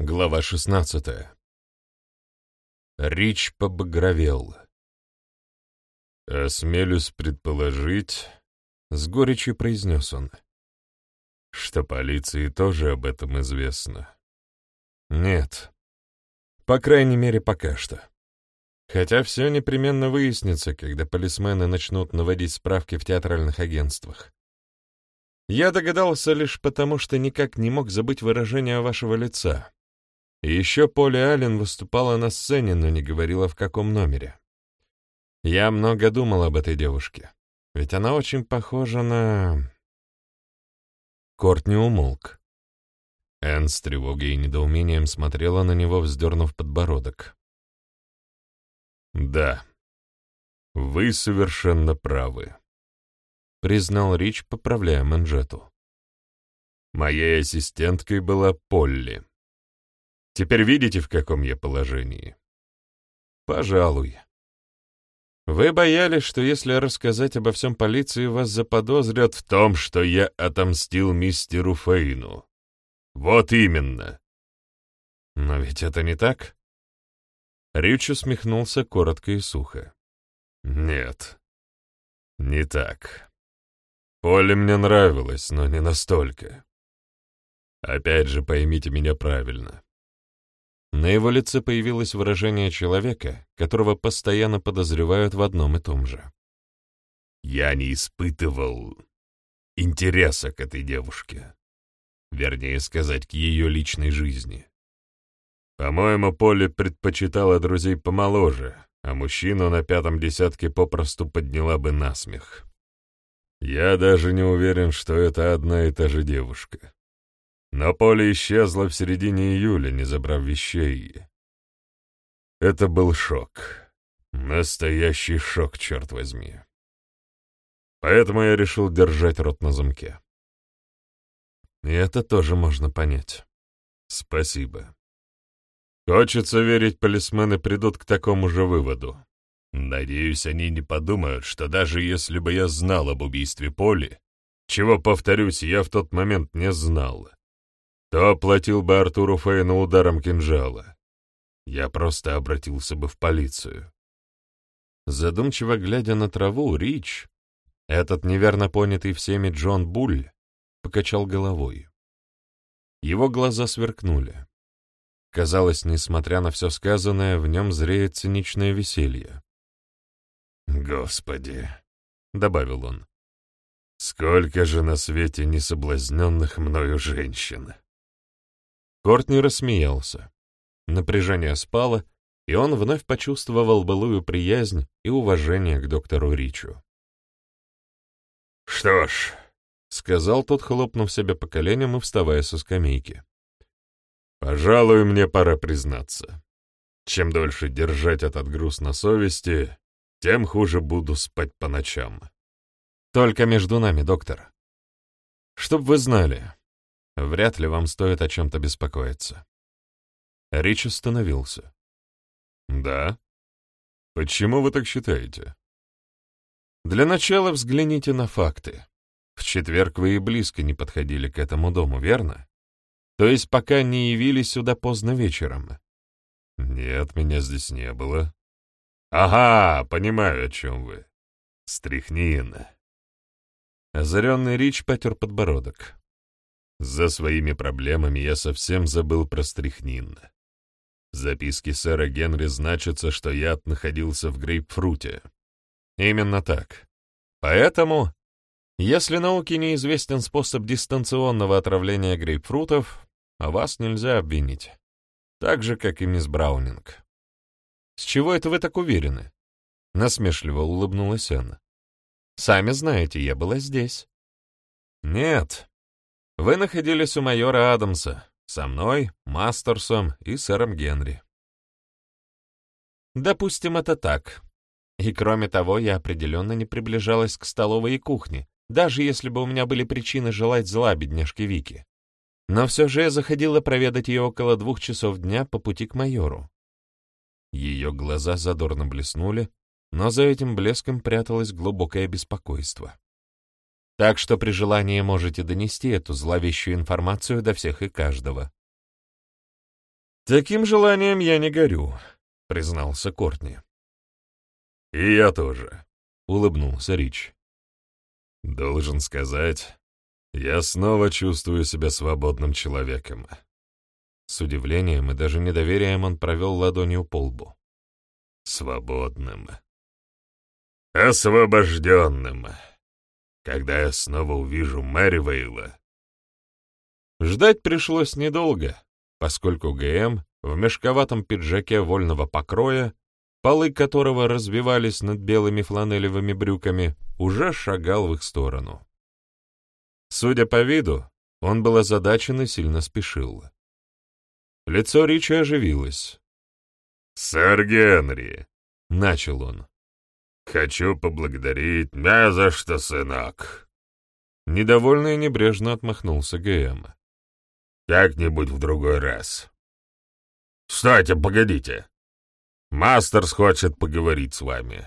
Глава шестнадцатая. Рич побагровел. «Осмелюсь предположить», — с горечью произнес он, — «что полиции тоже об этом известно». «Нет. По крайней мере, пока что. Хотя все непременно выяснится, когда полисмены начнут наводить справки в театральных агентствах. Я догадался лишь потому, что никак не мог забыть выражение вашего лица. Еще Поли Аллен выступала на сцене, но не говорила, в каком номере. Я много думал об этой девушке, ведь она очень похожа на... Корт не умолк. Энн с тревогой и недоумением смотрела на него, вздернув подбородок. «Да, вы совершенно правы», — признал Рич, поправляя манжету. «Моей ассистенткой была Полли. Теперь видите, в каком я положении?» «Пожалуй», вы боялись, что если рассказать обо всем полиции, вас заподозрят в том, что я отомстил мистеру Фейну. Вот именно. Но ведь это не так. Рич усмехнулся коротко и сухо. Нет, не так. Поле мне нравилось, но не настолько. Опять же, поймите меня правильно. На его лице появилось выражение человека, которого постоянно подозревают в одном и том же. «Я не испытывал интереса к этой девушке. Вернее сказать, к ее личной жизни. По-моему, Поле предпочитала друзей помоложе, а мужчину на пятом десятке попросту подняла бы насмех. Я даже не уверен, что это одна и та же девушка. Но поле исчезло в середине июля, не забрав вещей. Это был шок. Настоящий шок, черт возьми. Поэтому я решил держать рот на замке. И это тоже можно понять. Спасибо. Хочется верить, полисмены придут к такому же выводу. Надеюсь, они не подумают, что даже если бы я знал об убийстве Поли, чего, повторюсь, я в тот момент не знал, то оплатил бы Артуру Фейну ударом кинжала. Я просто обратился бы в полицию. Задумчиво глядя на траву, Рич, этот неверно понятый всеми Джон Буль, покачал головой. Его глаза сверкнули. Казалось, несмотря на все сказанное, в нем зреет циничное веселье. «Господи!» — добавил он. «Сколько же на свете несоблазненных мною женщин!» Кортни рассмеялся. Напряжение спало, и он вновь почувствовал былую приязнь и уважение к доктору Ричу. «Что ж», — сказал тот, хлопнув себя по коленям и вставая со скамейки, — «пожалуй, мне пора признаться. Чем дольше держать этот груз на совести, тем хуже буду спать по ночам». «Только между нами, доктор. Чтоб вы знали, Вряд ли вам стоит о чем-то беспокоиться. Рич остановился. «Да? Почему вы так считаете?» «Для начала взгляните на факты. В четверг вы и близко не подходили к этому дому, верно? То есть пока не явились сюда поздно вечером?» «Нет, меня здесь не было». «Ага, понимаю, о чем вы. Стряхнин». Озаренный Рич потер подбородок. За своими проблемами я совсем забыл про стряхнин. В записке сэра Генри значится, что яд находился в грейпфруте. Именно так. Поэтому, если науке неизвестен способ дистанционного отравления грейпфрутов, а вас нельзя обвинить. Так же, как и мисс Браунинг. С чего это вы так уверены? Насмешливо улыбнулась Энна. Сами знаете, я была здесь. Нет, вы находились у майора Адамса, со мной, Мастерсом и сэром Генри. Допустим, это так. И кроме того, я определенно не приближалась к столовой и кухне, даже если бы у меня были причины желать зла бедняжке Вики. Но все же я заходила проведать ее около двух часов дня по пути к майору. Ее глаза задорно блеснули, но за этим блеском пряталось глубокое беспокойство. Так что при желании можете донести эту зловещую информацию до всех и каждого. «Таким желанием я не горю», — признался Кортни. «И я тоже», — улыбнулся Рич. «Должен сказать, я снова чувствую себя свободным человеком». С удивлением и даже недоверием он провел ладонью по лбу. «Свободным. Освобожденным. Когда я снова увижу Мэри Вейла». Ждать пришлось недолго, поскольку ГМ в мешковатом пиджаке вольного покроя, полы которого развивались над белыми фланелевыми брюками, уже шагал в их сторону. Судя по виду, он был озадачен и сильно спешил. Лицо Ричи оживилось. «Сэр Генри», — начал он, — «хочу поблагодарить, не за что, сынок». Недовольно и небрежно отмахнулся ГМ. «Как-нибудь в другой раз». «Стойте, погодите. Мастерс хочет поговорить с вами.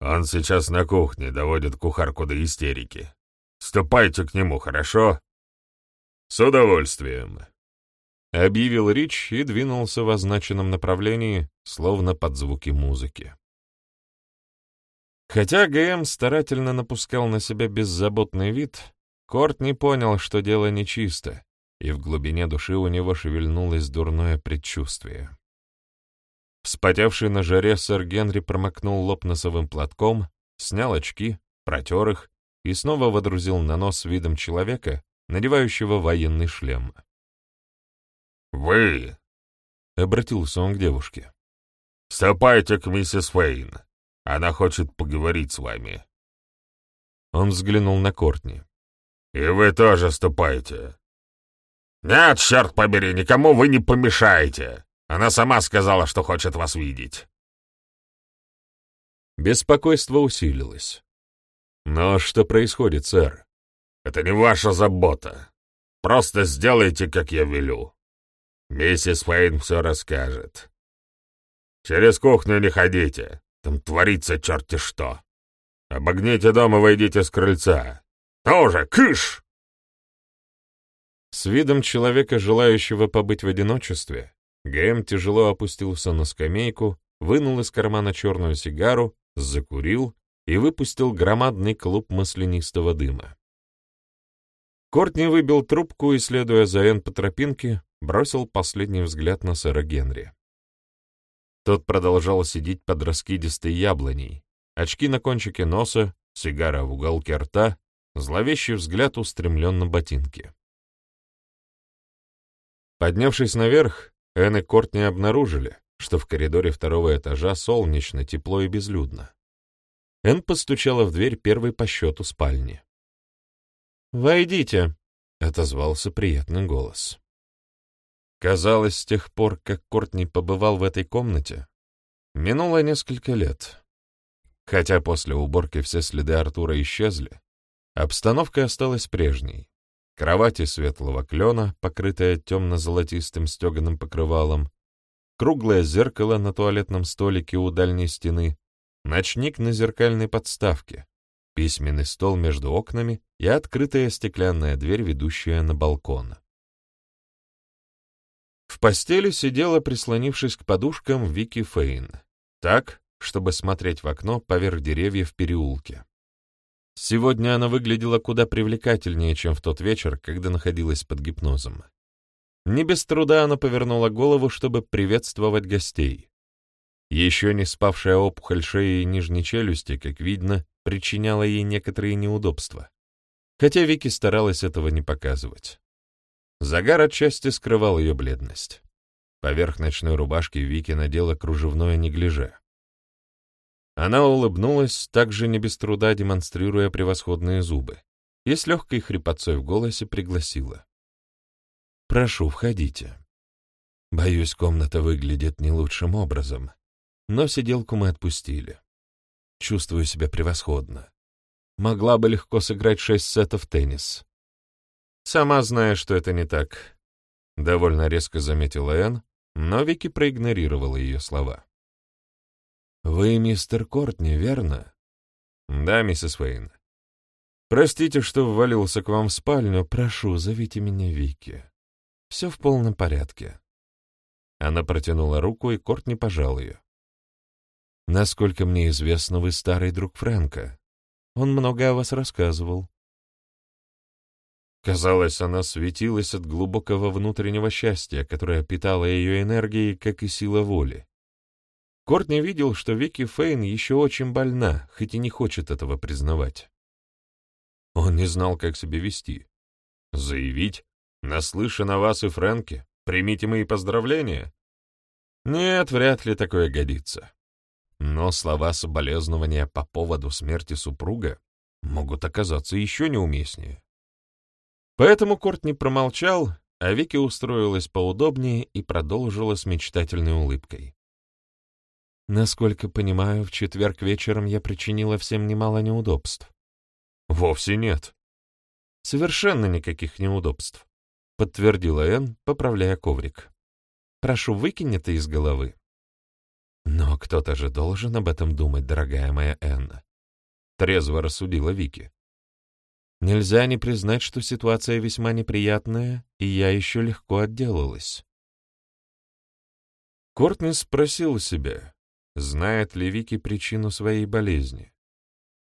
Он сейчас на кухне доводит кухарку до истерики. Ступайте к нему, хорошо?» «С удовольствием», — объявил Рич и двинулся в означенном направлении, словно под звуки музыки. Хотя ГМ старательно напускал на себя беззаботный вид, Корт не понял, что дело нечисто, и в глубине души у него шевельнулось дурное предчувствие. Вспотевший на жаре сэр Генри промокнул лоб носовым платком, снял очки, протер их и снова водрузил на нос видом человека, надевающего военный шлем. «Вы!» — обратился он к девушке. «Ступайте к миссис Фейн. Она хочет поговорить с вами». Он взглянул на Кортни. «И вы тоже ступайте». «Нет, черт побери, никому вы не помешаете. Она сама сказала, что хочет вас видеть». Беспокойство усилилось. «Но что происходит, сэр?» «Это не ваша забота. Просто сделайте, как я велю. Миссис Фейн все расскажет. Через кухню не ходите, там творится черти что. Обогните дом и войдите с крыльца. Тоже, кыш!» С видом человека, желающего побыть в одиночестве, Гэм тяжело опустился на скамейку, вынул из кармана черную сигару, закурил и выпустил громадный клуб маслянистого дыма. Кортни выбил трубку и, следуя за Энн по тропинке, бросил последний взгляд на сэра Генри. Тот продолжал сидеть под раскидистой яблоней, очки на кончике носа, сигара в уголке рта, зловещий взгляд устремлен на ботинки. Поднявшись наверх, Энн и Кортни обнаружили, что в коридоре второго этажа солнечно, тепло и безлюдно. Энн постучала в дверь первой по счету спальни. «Войдите», — отозвался приятный голос. Казалось, с тех пор, как Кортни побывал в этой комнате, минуло несколько лет. Хотя после уборки все следы Артура исчезли, обстановка осталась прежней. Кровати светлого клена, покрытая темно-золотистым стеганым покрывалом, круглое зеркало на туалетном столике у дальней стены, ночник на зеркальной подставке, письменный стол между окнами и открытая стеклянная дверь, ведущая на балкон. В постели сидела, прислонившись к подушкам, Вики Фейн, так, чтобы смотреть в окно поверх деревьев переулке. Сегодня она выглядела куда привлекательнее, чем в тот вечер, когда находилась под гипнозом. Не без труда она повернула голову, чтобы приветствовать гостей. Еще не спавшая опухоль шеи и нижней челюсти, как видно, причиняла ей некоторые неудобства. Хотя Вики старалась этого не показывать. Загар отчасти скрывал ее бледность. Поверх ночной рубашки Вики надела кружевное неглиже. Она улыбнулась, также не без труда демонстрируя превосходные зубы, и с легкой хрипотцой в голосе пригласила. «Прошу, входите. Боюсь, комната выглядит не лучшим образом, но сиделку мы отпустили. Чувствую себя превосходно. Могла бы легко сыграть шесть сетов теннис. Сама знаю, что это не так. Довольно резко заметила Энн, но Вики проигнорировала ее слова. «Вы мистер Кортни, верно?» «Да, миссис Уэйн. Простите, что ввалился к вам в спальню. Прошу, зовите меня Вики. Все в полном порядке. Она протянула руку, и Кортни пожал ее. «Насколько мне известно, вы старый друг Фрэнка. Он много о вас рассказывал». Казалось, она светилась от глубокого внутреннего счастья, которое питало ее энергией, как и сила воли. Кортни видел, что Вики Фейн еще очень больна, хоть и не хочет этого признавать. Он не знал, как себя вести. Заявить «Наслышан о вас и Фрэнке, примите мои поздравления»? Нет, вряд ли такое годится. Но слова соболезнования по поводу смерти супруга могут оказаться еще неуместнее. Поэтому Кортни промолчал, а Вики устроилась поудобнее и продолжила с мечтательной улыбкой. Насколько понимаю, в четверг вечером я причинила всем немало неудобств. Вовсе нет. Совершенно никаких неудобств, подтвердила Энн, поправляя коврик. Прошу, выкинь это из головы. Но кто-то же должен об этом думать, дорогая моя Энна. Трезво рассудила Вики. Нельзя не признать, что ситуация весьма неприятная, и я еще легко отделалась. Кортни спросил себя, знает ли Вики причину своей болезни.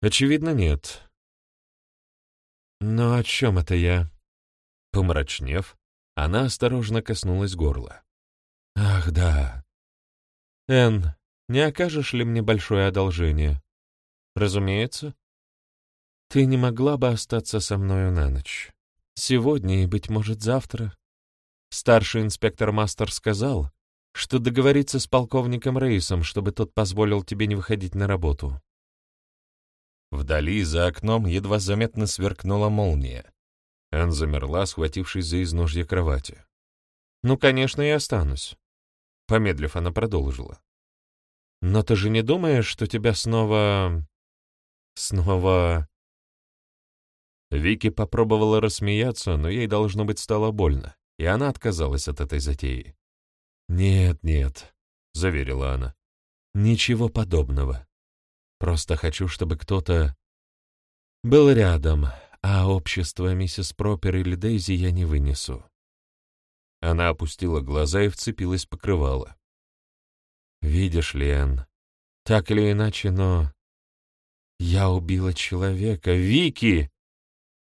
Очевидно, нет. Но о чем это я? Помрачнев, она осторожно коснулась горла. Ах, да. Энн, не окажешь ли мне большое одолжение? Разумеется. Ты не могла бы остаться со мною на ночь. Сегодня и, быть может, завтра. Старший инспектор Мастер сказал, что договориться с полковником Рейсом, чтобы тот позволил тебе не выходить на работу. Вдали, за окном, едва заметно сверкнула молния. Эн замерла, схватившись за изножье кровати. «Ну, конечно, и останусь». Помедлив, она продолжила. «Но ты же не думаешь, что тебя снова... снова...» Вики попробовала рассмеяться, но ей, должно быть, стало больно, и она отказалась от этой затеи. «Нет, нет», — заверила она, — «ничего подобного. Просто хочу, чтобы кто-то был рядом, а общество миссис Пропер или Дейзи я не вынесу». Она опустила глаза и вцепилась покрывало. «Видишь Энн, так или иначе, но... Я убила человека. Вики!»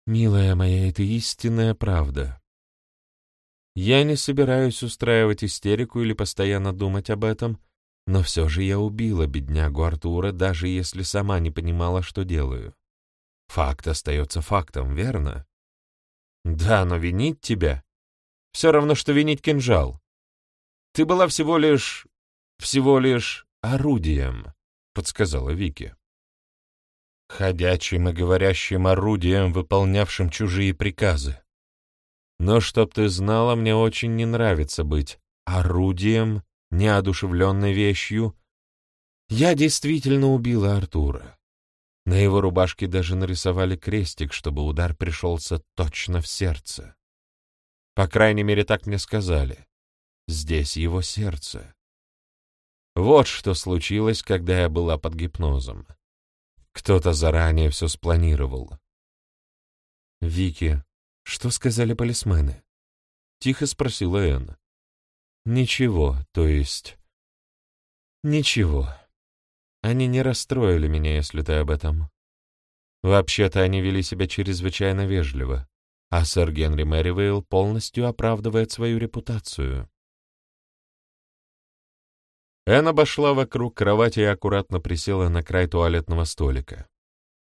Милая моя, это истинная правда. Я не собираюсь устраивать истерику или постоянно думать об этом, но все же я убила беднягу Артура, даже если сама не понимала, что делаю. Факт остается фактом, верно? Да, но винить тебя — все равно, что винить кинжал. Ты была всего лишь... всего лишь орудием, — подсказала Вики ходячим и говорящим орудием, выполнявшим чужие приказы. Но чтоб ты знала, мне очень не нравится быть орудием, неодушевленной вещью. Я действительно убила Артура. На его рубашке даже нарисовали крестик, чтобы удар пришелся точно в сердце. По крайней мере, так мне сказали. Здесь его сердце. Вот что случилось, когда я была под гипнозом. Кто-то заранее все спланировал. «Вики, что сказали полисмены?» — тихо спросила Энн. «Ничего, то есть...» «Ничего. Они не расстроили меня, если ты об этом. Вообще-то они вели себя чрезвычайно вежливо, а сэр Генри Мэривейл полностью оправдывает свою репутацию. Эн обошла вокруг кровати и аккуратно присела на край туалетного столика.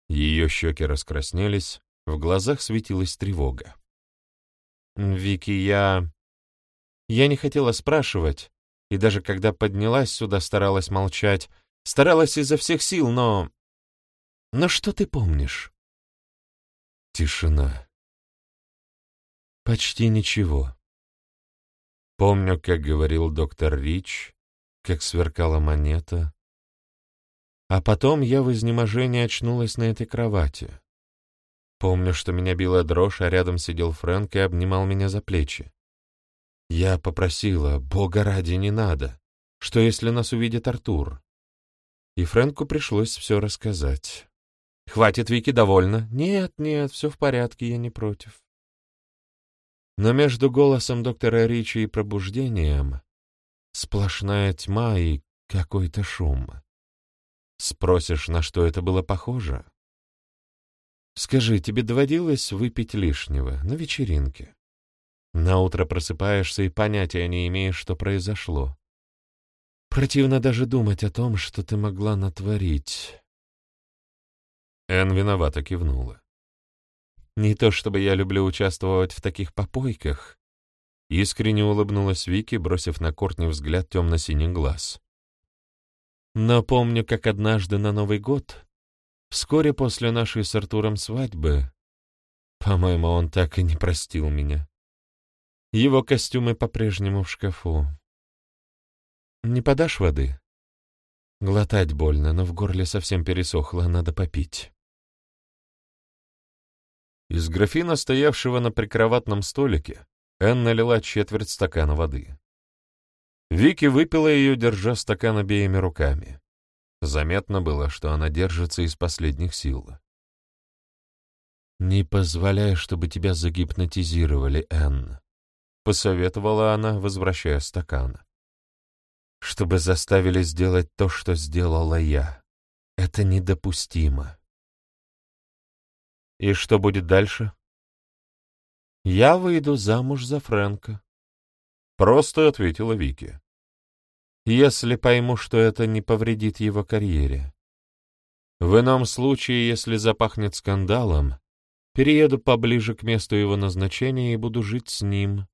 Ее щеки раскраснелись, в глазах светилась тревога. «Вики, я... Я не хотела спрашивать, и даже когда поднялась сюда, старалась молчать, старалась изо всех сил, но... Но что ты помнишь?» Тишина. Почти ничего. Помню, как говорил доктор Рич, как сверкала монета. А потом я в изнеможении очнулась на этой кровати. Помню, что меня била дрожь, а рядом сидел Фрэнк и обнимал меня за плечи. Я попросила, бога ради, не надо, что если нас увидит Артур. И Фрэнку пришлось все рассказать. «Хватит, Вики, довольно». «Нет, нет, все в порядке, я не против». Но между голосом доктора Ричи и пробуждением Сплошная тьма и какой-то шум. Спросишь, на что это было похоже? Скажи, тебе доводилось выпить лишнего на вечеринке? На утро просыпаешься и понятия не имеешь, что произошло. Противно даже думать о том, что ты могла натворить. Эн виновато кивнула. Не то чтобы я люблю участвовать в таких попойках. Искренне улыбнулась Вики, бросив на Кортни взгляд темно-синий глаз. Но помню, как однажды на Новый год, вскоре после нашей с Артуром свадьбы, по-моему, он так и не простил меня. Его костюмы по-прежнему в шкафу. Не подашь воды? Глотать больно, но в горле совсем пересохло, надо попить. Из графина, стоявшего на прикроватном столике, Энн налила четверть стакана воды. Вики выпила ее, держа стакан обеими руками. Заметно было, что она держится из последних сил. «Не позволяй, чтобы тебя загипнотизировали, Энн», — посоветовала она, возвращая стакан чтобы заставили сделать то, что сделала я. Это недопустимо. И что будет дальше? Я выйду замуж за Фрэнка. Просто ответила Вики. Если пойму, что это не повредит его карьере. В ином случае, если запахнет скандалом, перееду поближе к месту его назначения и буду жить с ним,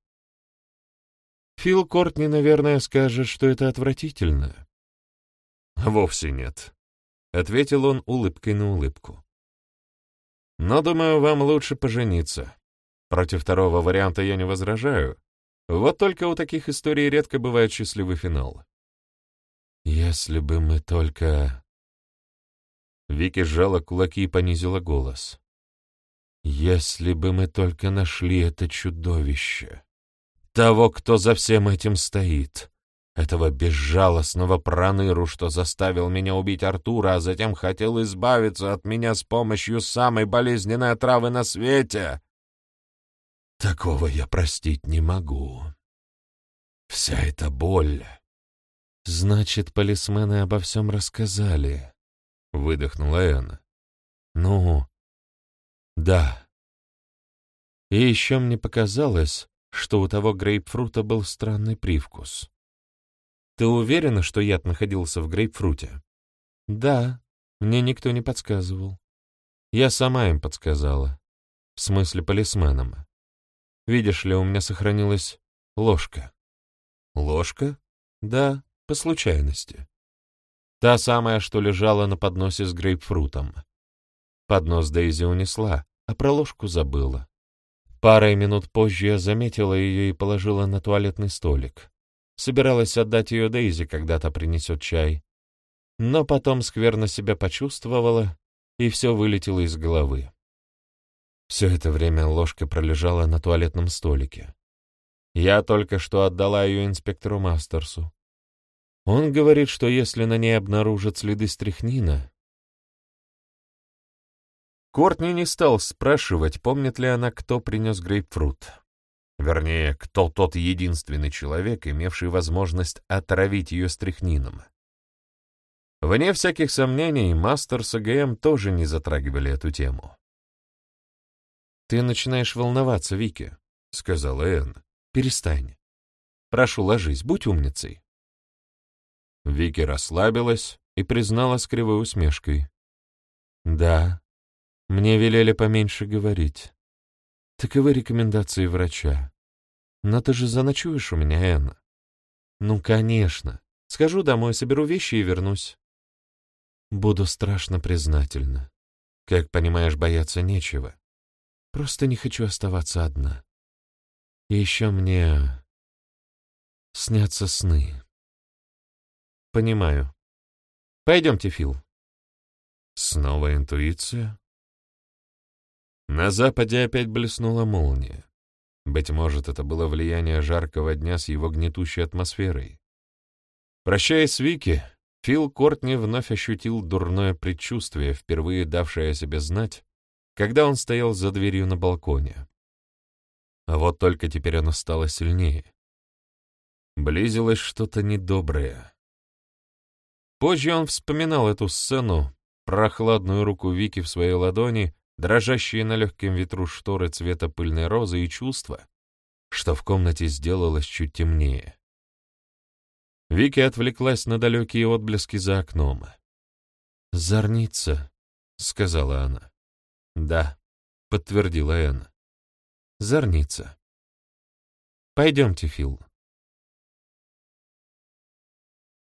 Фил Кортни, наверное, скажет, что это отвратительно. Вовсе нет, — ответил он улыбкой на улыбку. Но, думаю, вам лучше пожениться. Против второго варианта я не возражаю. Вот только у таких историй редко бывает счастливый финал. Если бы мы только... Вики сжала кулаки и понизила голос. Если бы мы только нашли это чудовище того, кто за всем этим стоит. Этого безжалостного проныру, что заставил меня убить Артура, а затем хотел избавиться от меня с помощью самой болезненной отравы на свете. Такого я простить не могу. Вся эта боль... Значит, полисмены обо всем рассказали, — выдохнула Энн. Ну, да. И еще мне показалось, что у того грейпфрута был странный привкус. «Ты уверена, что яд находился в грейпфруте?» «Да, мне никто не подсказывал. Я сама им подсказала. В смысле, полисменам. Видишь ли, у меня сохранилась ложка». «Ложка?» «Да, по случайности. Та самая, что лежала на подносе с грейпфрутом. Поднос Дейзи унесла, а про ложку забыла. Парой минут позже я заметила ее и положила на туалетный столик. Собиралась отдать ее Дейзи, когда-то принесет чай. Но потом скверно себя почувствовала, и все вылетело из головы. Все это время ложка пролежала на туалетном столике. Я только что отдала ее инспектору Мастерсу. Он говорит, что если на ней обнаружат следы стряхнина, Кортни не стал спрашивать, помнит ли она, кто принес грейпфрут. Вернее, кто тот единственный человек, имевший возможность отравить ее стряхнином. Вне всяких сомнений, Мастерс и ГМ тоже не затрагивали эту тему. «Ты начинаешь волноваться, Вики», — сказала Энн. «Перестань. Прошу, ложись, будь умницей». Вики расслабилась и признала с кривой усмешкой. «Да, мне велели поменьше говорить. Таковы рекомендации врача. Но ты же заночуешь у меня, Энна. Ну, конечно. Схожу домой, соберу вещи и вернусь. Буду страшно признательна. Как понимаешь, бояться нечего. Просто не хочу оставаться одна. И еще мне снятся сны. Понимаю. Пойдемте, Фил. Снова интуиция? На западе опять блеснула молния. Быть может, это было влияние жаркого дня с его гнетущей атмосферой. Прощаясь с Вики, Фил Кортни вновь ощутил дурное предчувствие, впервые давшее о себе знать, когда он стоял за дверью на балконе. А вот только теперь оно стало сильнее. Близилось что-то недоброе. Позже он вспоминал эту сцену, прохладную руку Вики в своей ладони, дрожащие на легком ветру шторы цвета пыльной розы и чувство, что в комнате сделалось чуть темнее. Вики отвлеклась на далекие отблески за окном. «Зорница», — сказала она. «Да», — подтвердила Энн. «Зорница». «Пойдемте, Фил».